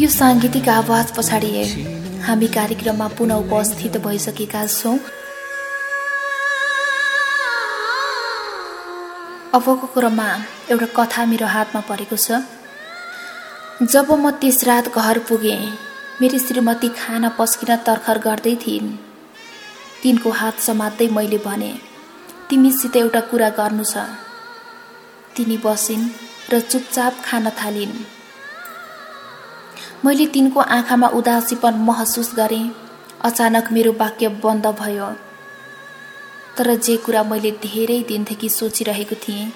यो साङ्गीतिक आवाज पछाडि हामी कार्यक्रममा पुनः उपस्थित भइसकेका छौँ। अबको क्रममा एउटा कथा मेरो हातमा परेको छ। जब म त्यस रात घर पुगेँ मेरी श्रीमती खाना पस्किन तर्खर गर्दै थिइन्। तिनको हात समात्दै मैले भने तिमीसित एउटा कुरा गर्नु छ। तिनी बसिन् र चुपचाप खान थालिन्। मैले तिनको आँखामा उदासीपन महसुस गरेँ। अचानक मेरो वाक्य बन्द भयो। तर जे कुरा मैले धेरै दिनदेखि सोचिरहेको थिएँ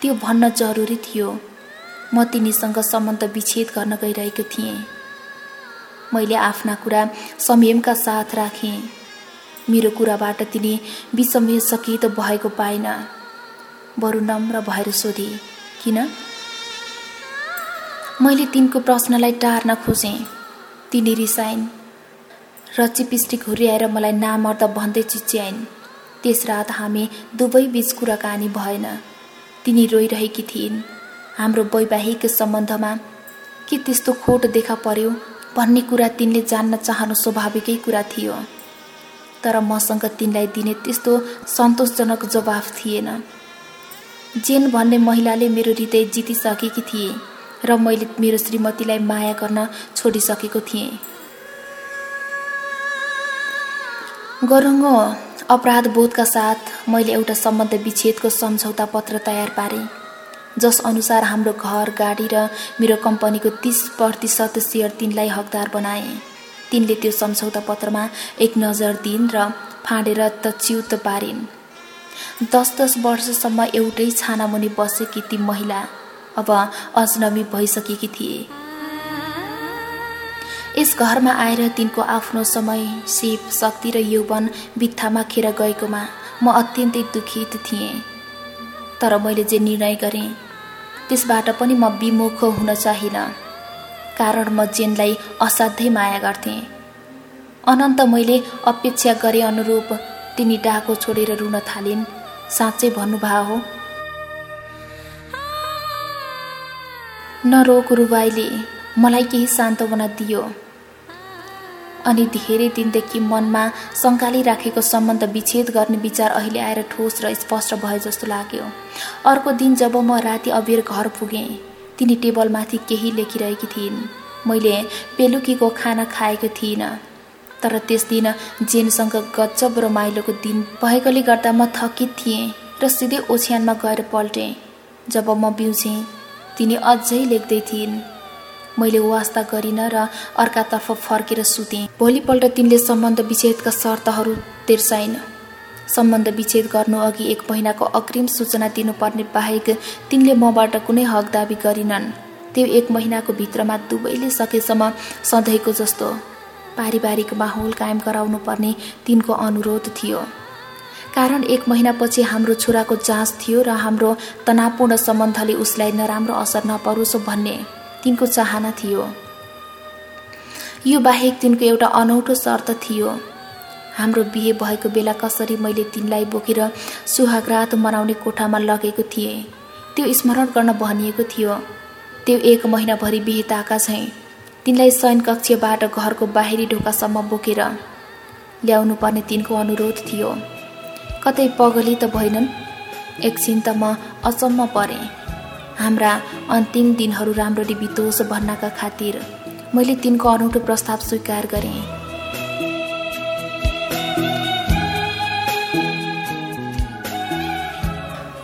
त्यो भन्न जरुरी थियो। म तिनीसँग सम्बन्ध विच्छेद गर्न गइरहेको थिएँ। मैले आफ्ना कुरा संयमका साथ राखेँ। मेरो कुराबाट तिनी विसमय सकित भएको पाइन। बरु नम्र भएर सोधे किन? मैले तिनको प्रश्नलाई टार्न खोजेँ। तिनी रिसाइन्। र चिपिस्टिक हुर्याएर मलाई नामर्द भन्दै चिच्याइन्। त्यस रात हामी दुवै बीच कुराकानी भएन। तिनी रोइरहेकी थिइन्। हाम्रो वैवाहिक सम्बन्धमा के त्यस्तो खोट देखा पर्यो भन्ने कुरा तिनले जान्न चाहनु स्वाभाविकै कुरा थियो। तर मसँग तिनलाई दिने त्यस्तो सन्तोषजनक जवाफ थिएन। जेन भन्ने महिलाले मेरो हृदय जितिसकेकी थिए। र मैले मेरो श्रीमतीलाई माया गर्न छोडिसकेको थिएँ। गरुङ्गो अपराध बोधका साथ मैले एउटा सम्बन्ध विच्छेदको सम्झौता पत्र तयार पारेँ जस अनुसार हाम्रो घर गाडी र मेरो कम्पनीको तिस प्रतिशत सेयर तिनलाई हकदार बनाए। तिनले त्यो सम्झौता पत्रमा एक नजर दिइन् र फाँडेर त च्युत पारिन्। दस दस वर्षसम्म एउटै छानामुनि बसेकी ती महिला अब अजनमी भइसकेकी थिए। यस घरमा आएर तिनको आफ्नो समय सिप शक्ति र यौवन बित्थामा खेर गएकोमा म अत्यन्तै दुखित थिएँ। तर मैले जे निर्णय गरेँ त्यसबाट पनि म विमुख हुन चाहिनँ कारण म जेनलाई असाध्यै माया गर्थेँ। अनन्त मैले अपेक्षा गरे अनुरूप तिनी डाको छोडेर रुन थालिन् साँच्चै भन्नुभयो हो नरोक रुबाईले मलाई केही सान्त्वना दियो। अनि धेरै दिनदेखि मनमा शङ्काली राखेको सम्बन्ध विच्छेद गर्ने विचार अहिले आएर ठोस र स्पष्ट भयो जस्तो लाग्यो। अर्को दिन जब म राति अबेर घर पुगेँ तिनी टेबलमाथि केही लेखिरहेकी थिइन्। मैले बेलुकीको खाना खाएको थिइनँ तर त्यस दिन जेनसँग गजब रमाइलोको दिन भएकोले गर्दा म थकित थिएँ र सिधै ओछ्यानमा गएर पल्टेँ। जब म बिउसेँ तिनी अझै लेख्दै थिइन्। मैले वास्ता गरिनँ र अर्कातर्फ फर्केर सुतेँ। भोलिपल्ट तिनले सम्बन्ध विच्छेदका शर्तहरू तिर्साइन्। सम्बन्ध विच्छेद गर्नु अघि एक महिनाको अग्रिम सूचना दिनुपर्ने बाहेक तिनले मबाट कुनै हक दावी गरिनन्। त्यो एक महिनाको भित्रमा दुवैले सकेसम्म सधैँको जस्तो पारिवारिक माहौल कायम गराउनु पर्ने तिनको अनुरोध थियो। कारण एक महिनापछि हाम्रो छोराको जाँच थियो र हाम्रो तनावपूर्ण सम्बन्धले उसलाई नराम्रो असर नपरोस् भन्ने तिनको चाहना थियो। यो बाहेक तिनको एउटा अनौठो शर्त थियो। हाम्रो बिहे भएको बेला कसरी मैले तिनलाई बोकेर सुहागरात मनाउने कोठामा लगेको थिएँ त्यो स्मरण गर्न भनिएको थियो। त्यो एक महिनाभरि बिहेताका झैँ तिनलाई शयन कक्षबाट घरको बाहिरी ढोकासम्म बोकेर ल्याउनु पर्ने तिनको अनुरोध थियो। कतै पगली त भएनन्। एकछिन त म अचम्म परेँ। हाम्रा अन्तिम दिनहरू राम्ररी बितोस् भन्नका खातिर मैले तिनको अनौठो प्रस्ताव स्वीकार गरेँ।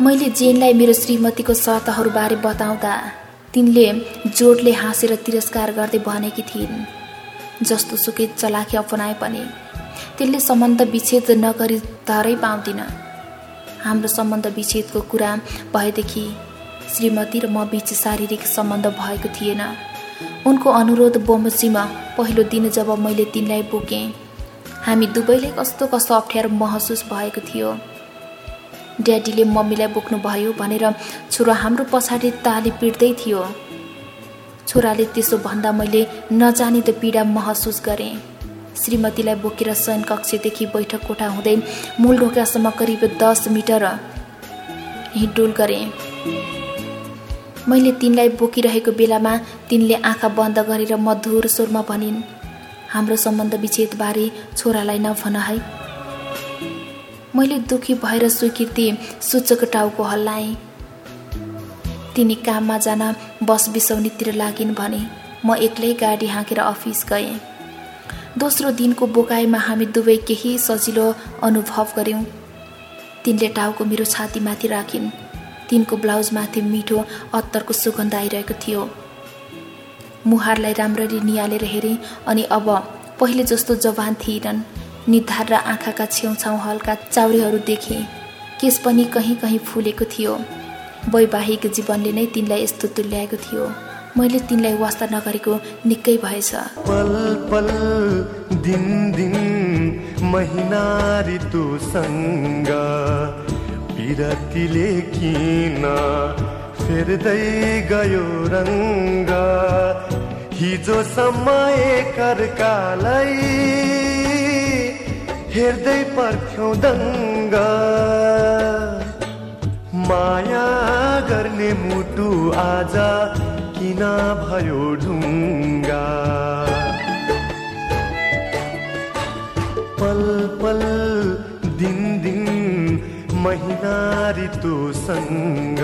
मैले जेनलाई मेरो श्रीमतीको शर्तहरूबारे बताउँदा तिनले जोडले हाँसेर तिरस्कार गर्दै भनेकी थिइन् जस्तो सुकै चलाखी अपनाए पनि। त्यसले सम्बन्ध विच्छेद नगरी धरै पाउँदिन हाम्रो सम्बन्ध विच्छेदको कुरा भएदेखि श्रीमती र म बिच शारीरिक सम्बन्ध भएको थिएन। उनको अनुरोध बमोजिममा पहिलो दिन जब मैले तिनलाई बोकेँ हामी दुवैले कस्तो कस्तो अप्ठ्यारो महसुस भएको थियो। ड्याडीले मम्मीलाई बोक्नुभयो भनेर छोरा हाम्रो पछाडि ताली पिट्दै थियो। छोराले त्यसो भन्दा मैले नजानी त पीडा महसुस गरेँ। श्रीमतीलाई बोकेर शयन कक्षदेखि बैठक कोठा हुँदै मूल ढोकासम्म करिब दस मिटर हिँडुल गरेँ। मैले तिनलाई बोकिरहेको बेलामा तिनले आँखा बन्द गरेर मधुर स्वरमा भनिन् हाम्रो सम्बन्ध विच्छेदबारे छोरालाई नभन है। मैले दुखी भएर स्वीकृति सूचक टाउको हल्लाएँ। तिनी काममा जान बस बिसौनीतिर लागिन् भने म एक्लै गाडी हाँकेर अफिस गएँ। दोस्रो दिनको बोकाइमा हामी दुवै केही सजिलो अनुभव गऱ्यौँ। तिनले टाउको मेरो छातीमाथि राखिन्। तिनको ब्लाउजमाथि मिठो अत्तरको सुगन्ध आइरहेको थियो। मुहारलाई राम्ररी निहालेर हेरेँ अनि अब पहिले जस्तो जवान थिएनन् निधार र आँखाका छेउछाउ हल्का चाउरीहरू देखेँ। केस पनि कहीँ कहीँ फुलेको थियो। वैवाहिक जीवनले नै तिनलाई यस्तो तुल्याएको थियो। मैले तिनलाई वास्ता नगरेको निकै भएछ। पल पल दिन दिन महिना ऋतुसँग विरतिले किन फेर्दै गयो रङ्ग? हिजोसम्म एकअर्कालाई हेर्दै पर्थ्यौ दङ्ग। माया गर्ने मुटु आज किन भयो ढुङ्गा। पल पल दिन दिन महिना ऋतुसँग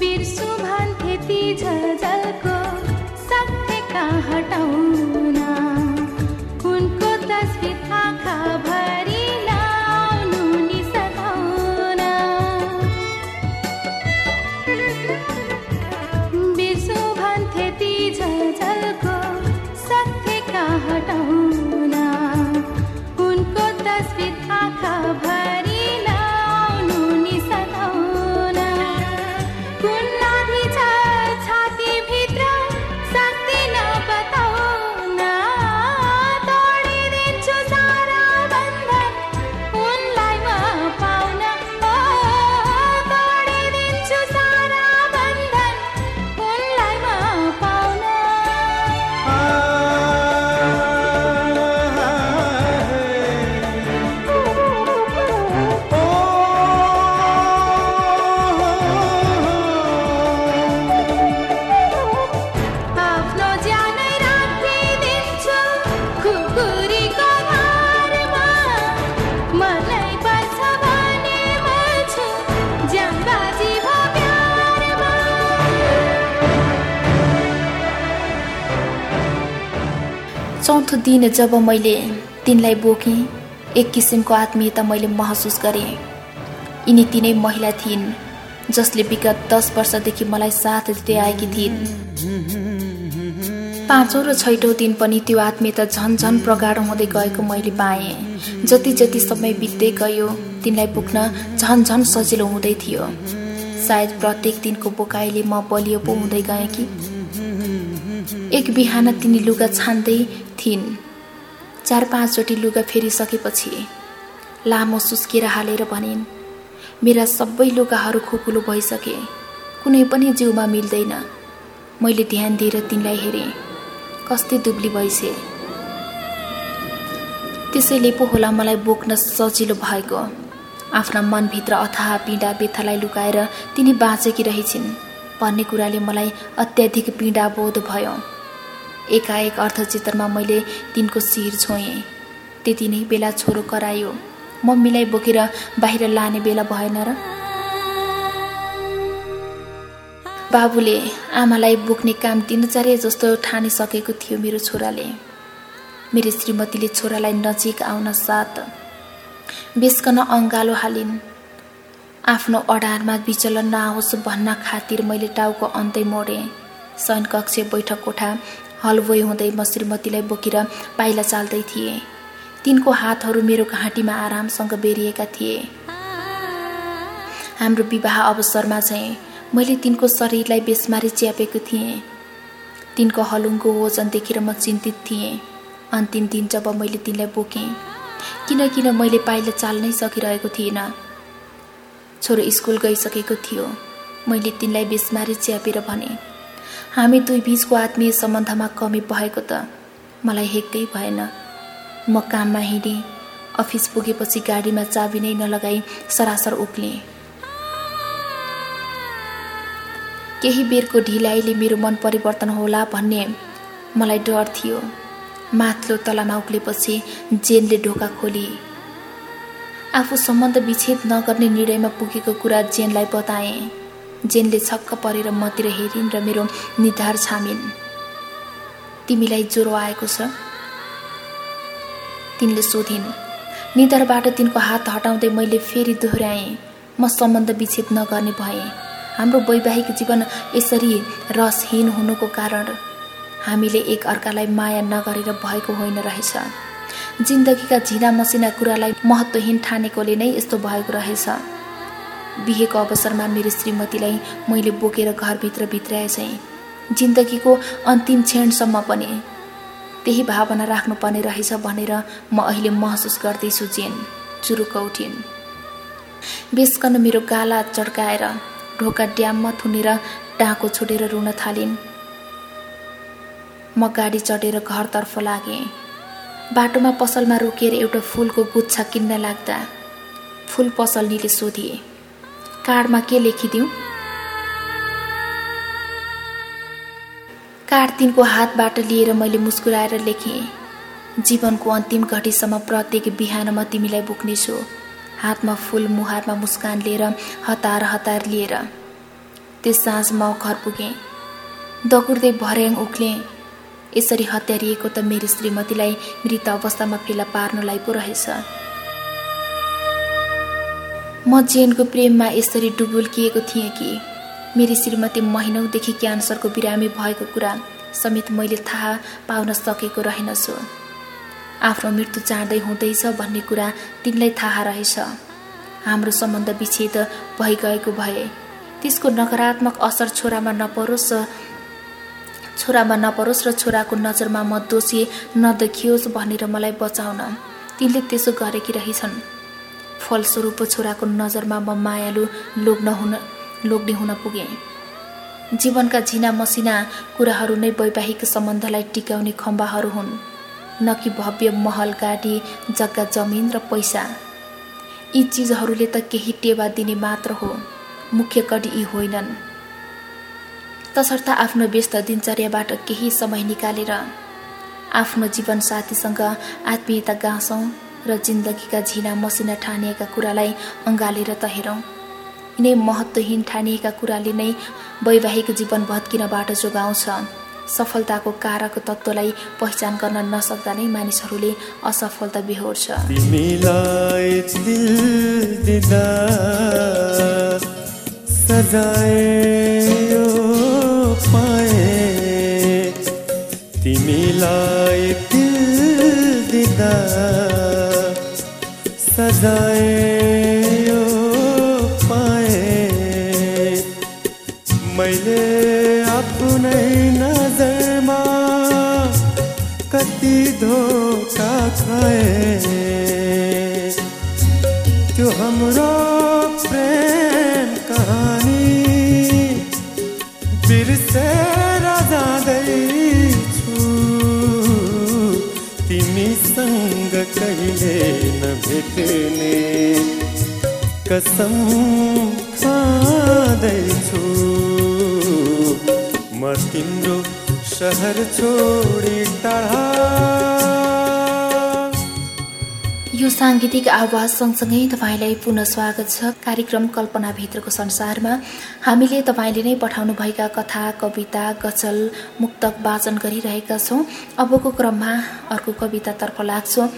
बिर्सु भन्थे ती झलझलको सत्यका हटाउन उनको चौथो दिन जब मैले तिनलाई बोकेँ एक किसिमको आत्मीयता मैले महसुस गरेँ। यिनी तिनै महिला थिइन् जसले विगत दस वर्षदेखि मलाई साथ दिँदै आएकी थिइन्। पाँचौँ र छैटौँ दिन पनि त्यो आत्मीयता झन झन प्रगाढ हुँदै गएको मैले पाएँ। जति जति समय बित्दै गयो तिनलाई पुग्न झन झन सजिलो हुँदै थियो। सायद प्रत्येक दिनको बोकाइले म बलियो पो हुँदै गएँ कि? एक बिहान तिनी लुगा छान्दै थिइन् चार पाँचचोटि लुगा फेरिसकेपछि लामो सुस्केर हालेर भनिन् मेरा सबै लुगाहरू खोकुलो भइसके कुनै पनि जिउमा मिल्दैन। मैले ध्यान दिएर तिनलाई हेरेँ कस्तै दुब्ली भइसे। त्यसैले पो होला मलाई बोक्न सजिलो भएको। आफ्ना मनभित्र अथाह पीडा व्यथालाई लुकाएर तिनी बाँचेकी रहेछिन्। भन्ने कुराले मलाई अत्याधिक पीडा बोध भयो। एकाएक अर्थचित्रमा मैले तिनको शिर छोएँ। त्यति नै बेला छोरो करायो मम्मीलाई बोकेर बाहिर लाने बेला भएन र? बाबुले आमालाई बोक्ने काम दिनचर्या जस्तो ठानिसकेको थियो मेरो छोराले। मेरो श्रीमतीले छोरालाई नजिक आउन साथ बेसकन अङ्गालो हालिन्। आफ्नो अडारमा विचलन नआओस् भन्न खातिर मैले टाउको अन्तै मोडेँ। शयन कक्ष बैठक कोठा हलवै हुँदै म श्रीमतीलाई बोकेर पाइला चाल्दै थिएँ। तिनको हातहरू मेरो घाँटीमा आरामसँग बेरिएका थिए। हाम्रो विवाह अवसरमा चाहिँ मैले तिनको शरीरलाई बेसमारी च्यापेको थिएँ। तिनको हलुङको वजन देखेर म चिन्तित थिएँ। अन्तिम दिन जब मैले तिनलाई बोकेँ किनकिन मैले पाइला चाल्नै सकिरहेको थिइनँ छोरो स्कुल गइसकेको थियो। मैले तिनलाई बेसमारी च्यापेर भने हामी दुई बिचको आत्मीय सम्बन्धमा कमी भएको त मलाई हेक्कै भएन। म काममा हिँडेँ अफिस पुगेपछि गाडीमा चाबी नै नलगाई सरासर उक्लेँ केही बेरको ढिलाइले मेरो मन परिवर्तन होला भन्ने मलाई डर थियो। माथिल्लो तलामा उक्लेपछि जेनले ढोका खोली आफू सम्बन्ध विच्छेद नगर्ने निर्णयमा पुगेको कुरा जेनलाई बताएँ। जेनले छक्क परेर मतिर हेरिन् र मेरो निधार छामिन्। तिमीलाई ज्वरो आएको छ? तिनले सोधिन् निधारबाट तिनको हात हटाउँदै मैले फेरि दोहोऱ्याएँ। म सम्बन्ध विच्छेद नगर्ने भएँ। हाम्रो वैवाहिक जीवन यसरी रसहीन हुनुको कारण हामीले एक अर्कालाई माया नगरेर भएको होइन रहेछ। जिन्दगीका झिना मसिना कुरालाई महत्त्वहीन ठानेकोले नै यस्तो भएको रहेछ। बिहेको अवसरमा मेरो श्रीमतीलाई मैले बोकेर घरभित्र भित्राए चाहिँ जिन्दगीको अन्तिम क्षणसम्म पनि त्यही भावना राख्नुपर्ने रहेछ भनेर म अहिले महसुस गर्दैछु जेन। चुरुक्क उठिन्। बेसकन मेरो गाला चड्काएर ढोका ड्याममा थुनेर टाँको छोडेर रुन थालिन्। म गाडी चढेर घरतर्फ लागेँ। बाटोमा पसलमा रोकिएर एउटा फुलको गुच्छा किन्न लाग्दा फुल पसलनीले सोधिए कार्डमा के लेखिदिउँ? कार्ड तिनको हातबाट लिएर मैले मुस्कुराएर लेखेँ जीवनको अन्तिम घडीसम्म प्रत्येक बिहान म तिमीलाई बोक्नेछु। हातमा फुल मुहारमा मुस्कान लिएर हतार हतार लिएर। त्यस साँझ म घर पुगेँ। दगुर्दै भर्याङ उक्लेँ यसरी हत्यारिएको त मेरो श्रीमतीलाई मृत अवस्थामा फेला पार्नलाई पो रहेछ। म जेनको प्रेममा यसरी डुबुल्किएको थिएँ कि मेरी श्रीमती महिनौदेखि क्यान्सरको बिरामी भएको कुरा समेत मैले थाहा पाउन सकेको रहेनछु। आफ्नो मृत्यु चाँडै हुँदैछ भन्ने कुरा तिनलाई थाहा रहेछ। हाम्रो सम्बन्ध विच्छेद भइगएको भए त्यसको नकारात्मक असर छोरामा नपरोस् छोरामा नपरोस् र छोराको नजरमा म दोषी नदेखियोस् भनेर मलाई बचाउन तिनले त्यसो गरेकी रहेछन्। फलस्वरूप छोराको नजरमा म मायालु लोग्न हुन लोग्ने हुन पुगेँ। जीवनका झिना मसिना कुराहरू नै वैवाहिक सम्बन्धलाई टिकाउने खम्बाहरू हुन् न कि भव्य महल गाडी जग्गा जमिन र पैसा। यी चिजहरूले त केही टेवा दिने मात्र हो मुख्य कडी यी होइनन्। तसर्थ आफ्नो व्यस्त दिनचर्याबाट केही समय निकालेर आफ्नो जीवनसाथीसँग आत्मीयता गाँसौँ। र जिन्दगीका झिना मसिना ठानिएका कुरालाई अँगालेर त हेरौँ। यिनै महत्त्वहीन ठानिएका कुराले नै वैवाहिक जीवन भत्किनबाट जोगाउँछ। सफलताको कारक तत्त्वलाई पहिचान गर्न नसक्दा नै मानिसहरूले असफलता बिहोर्छ। तिमीलाई दिदा सजाए मैले आफ्नै नजरमा कति धोका खाए। त्यो हाम्रो प्रेम कहानी बिर्सेर जाँदैछु कहिले नभेट्ने कसम खाँदैछु म तिम्रो सहर छोडी टाढा। यो साङ्गीतिक आवाज सँगसँगै तपाईँलाई पुनः स्वागत छ। कार्यक्रम कल्पनाभित्रको संसारमा हामीले तपाईँले नै पठाउनुभएका कथा कविता गजल मुक्तक वाचन गरिरहेका छौँ। अबको क्रममा अर्को कवितातर्फ लाग्छौँ।